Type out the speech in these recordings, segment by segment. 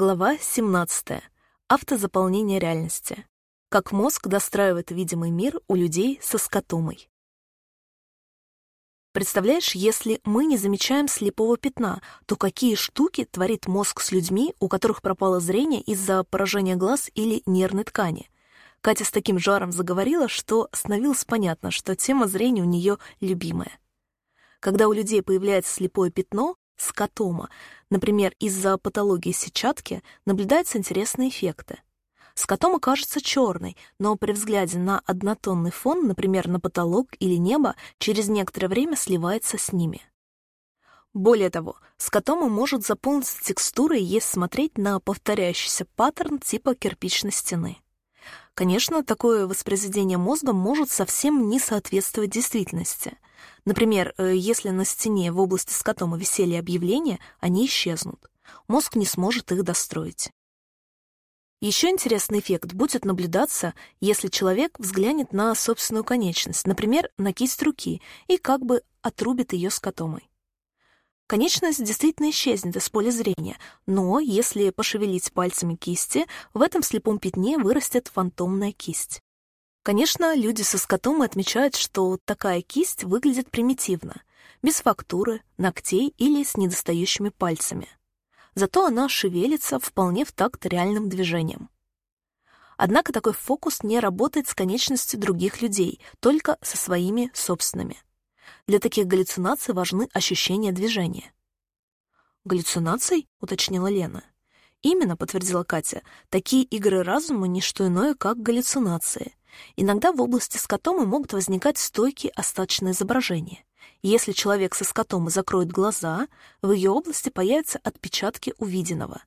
Глава 17. Автозаполнение реальности. Как мозг достраивает видимый мир у людей со скотомой. Представляешь, если мы не замечаем слепого пятна, то какие штуки творит мозг с людьми, у которых пропало зрение из-за поражения глаз или нервной ткани? Катя с таким жаром заговорила, что становилось понятно, что тема зрения у нее любимая. Когда у людей появляется слепое пятно, скотома, например, из-за патологии сетчатки, наблюдаются интересные эффекты. Скотома кажется черной, но при взгляде на однотонный фон, например, на потолок или небо, через некоторое время сливается с ними. Более того, скотома может заполниться текстурой, если смотреть на повторяющийся паттерн типа кирпичной стены. Конечно, такое воспроизведение мозга может совсем не соответствовать действительности. Например, э, если на стене в области скотома висели объявления, они исчезнут. Мозг не сможет их достроить. Еще интересный эффект будет наблюдаться, если человек взглянет на собственную конечность, например, на кисть руки, и как бы отрубит ее скотомой. Конечность действительно исчезнет из поля зрения, но если пошевелить пальцами кисти, в этом слепом пятне вырастет фантомная кисть. Конечно, люди со скотомой отмечают, что такая кисть выглядит примитивно, без фактуры, ногтей или с недостающими пальцами. Зато она шевелится вполне в такт реальным движением. Однако такой фокус не работает с конечностью других людей, только со своими собственными. Для таких галлюцинаций важны ощущения движения. «Галлюцинаций?» — уточнила Лена. «Именно», — подтвердила Катя, — «такие игры разума — не что иное, как галлюцинации. Иногда в области скотомы могут возникать стойкие остаточные изображения. Если человек со скотомой закроет глаза, в ее области появятся отпечатки увиденного.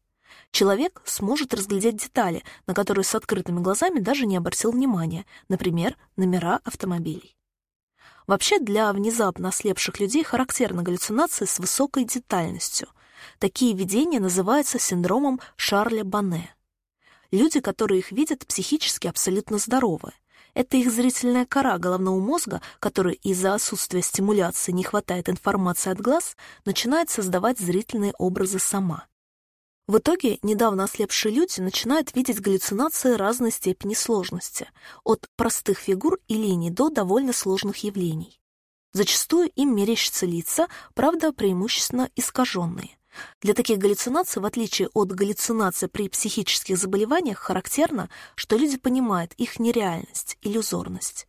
Человек сможет разглядеть детали, на которые с открытыми глазами даже не обратил внимания, например, номера автомобилей. Вообще для внезапно ослепших людей характерна галлюцинация с высокой детальностью. Такие видения называются синдромом Шарля Бане. Люди, которые их видят, психически абсолютно здоровы. Это их зрительная кора головного мозга, которая из-за отсутствия стимуляции не хватает информации от глаз, начинает создавать зрительные образы сама. В итоге недавно ослепшие люди начинают видеть галлюцинации разной степени сложности, от простых фигур и линий до довольно сложных явлений. Зачастую им мерещатся лица, правда, преимущественно искаженные. Для таких галлюцинаций, в отличие от галлюцинаций при психических заболеваниях, характерно, что люди понимают их нереальность, иллюзорность.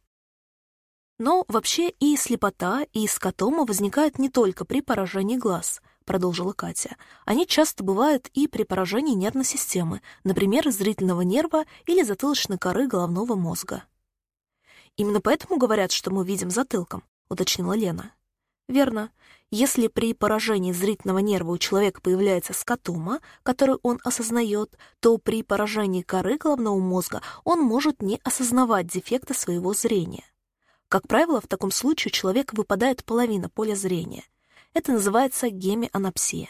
Но вообще и слепота, и скотома возникают не только при поражении глаз —— продолжила Катя. «Они часто бывают и при поражении нервной системы, например, зрительного нерва или затылочной коры головного мозга». «Именно поэтому говорят, что мы видим затылком», — уточнила Лена. «Верно. Если при поражении зрительного нерва у человека появляется скотома, которую он осознает, то при поражении коры головного мозга он может не осознавать дефекта своего зрения. Как правило, в таком случае у человека выпадает половина поля зрения, это называется гемианапсия.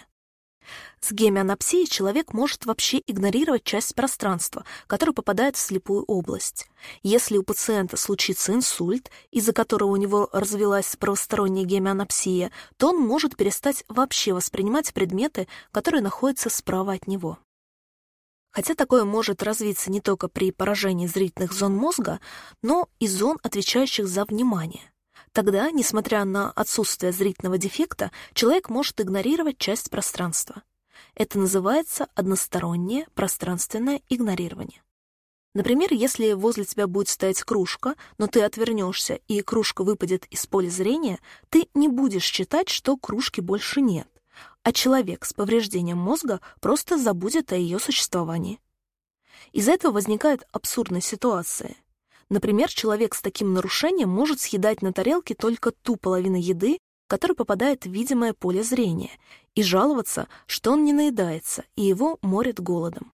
С гемианапсией человек может вообще игнорировать часть пространства, которая попадает в слепую область. Если у пациента случится инсульт, из-за которого у него развилась правосторонняя гемианапсия, то он может перестать вообще воспринимать предметы, которые находятся справа от него. Хотя такое может развиться не только при поражении зрительных зон мозга, но и зон, отвечающих за внимание. Тогда, несмотря на отсутствие зрительного дефекта, человек может игнорировать часть пространства. Это называется одностороннее пространственное игнорирование. Например, если возле тебя будет стоять кружка, но ты отвернешься и кружка выпадет из поля зрения, ты не будешь считать, что кружки больше нет, а человек с повреждением мозга просто забудет о ее существовании. Из-за этого возникают абсурдные ситуации. Например, человек с таким нарушением может съедать на тарелке только ту половину еды, которая попадает в видимое поле зрения, и жаловаться, что он не наедается, и его морит голодом.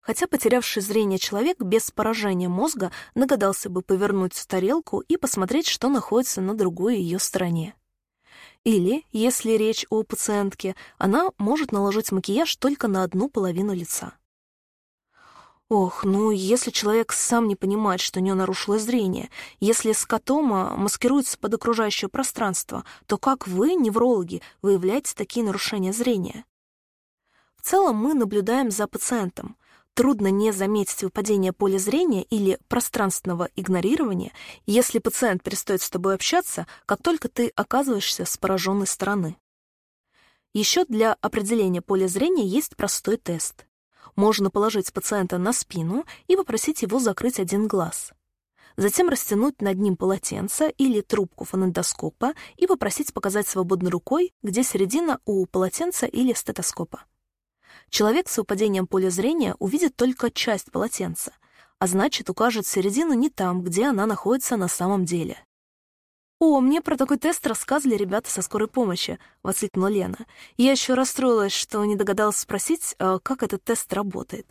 Хотя потерявший зрение человек без поражения мозга нагадался бы повернуть тарелку и посмотреть, что находится на другой ее стороне. Или, если речь о пациентке, она может наложить макияж только на одну половину лица. Ох, ну если человек сам не понимает, что у него нарушилось зрение, если скотома маскируется под окружающее пространство, то как вы, неврологи, выявляете такие нарушения зрения? В целом мы наблюдаем за пациентом. Трудно не заметить выпадение поля зрения или пространственного игнорирования, если пациент перестает с тобой общаться, как только ты оказываешься с пораженной стороны. Еще для определения поля зрения есть простой тест. Можно положить пациента на спину и попросить его закрыть один глаз. Затем растянуть над ним полотенце или трубку фонендоскопа и попросить показать свободной рукой, где середина у полотенца или стетоскопа. Человек с выпадением поля зрения увидит только часть полотенца, а значит, укажет середину не там, где она находится на самом деле. «О, мне про такой тест рассказывали ребята со скорой помощи», — воскликнула Лена. Я еще расстроилась, что не догадалась спросить, а, как этот тест работает.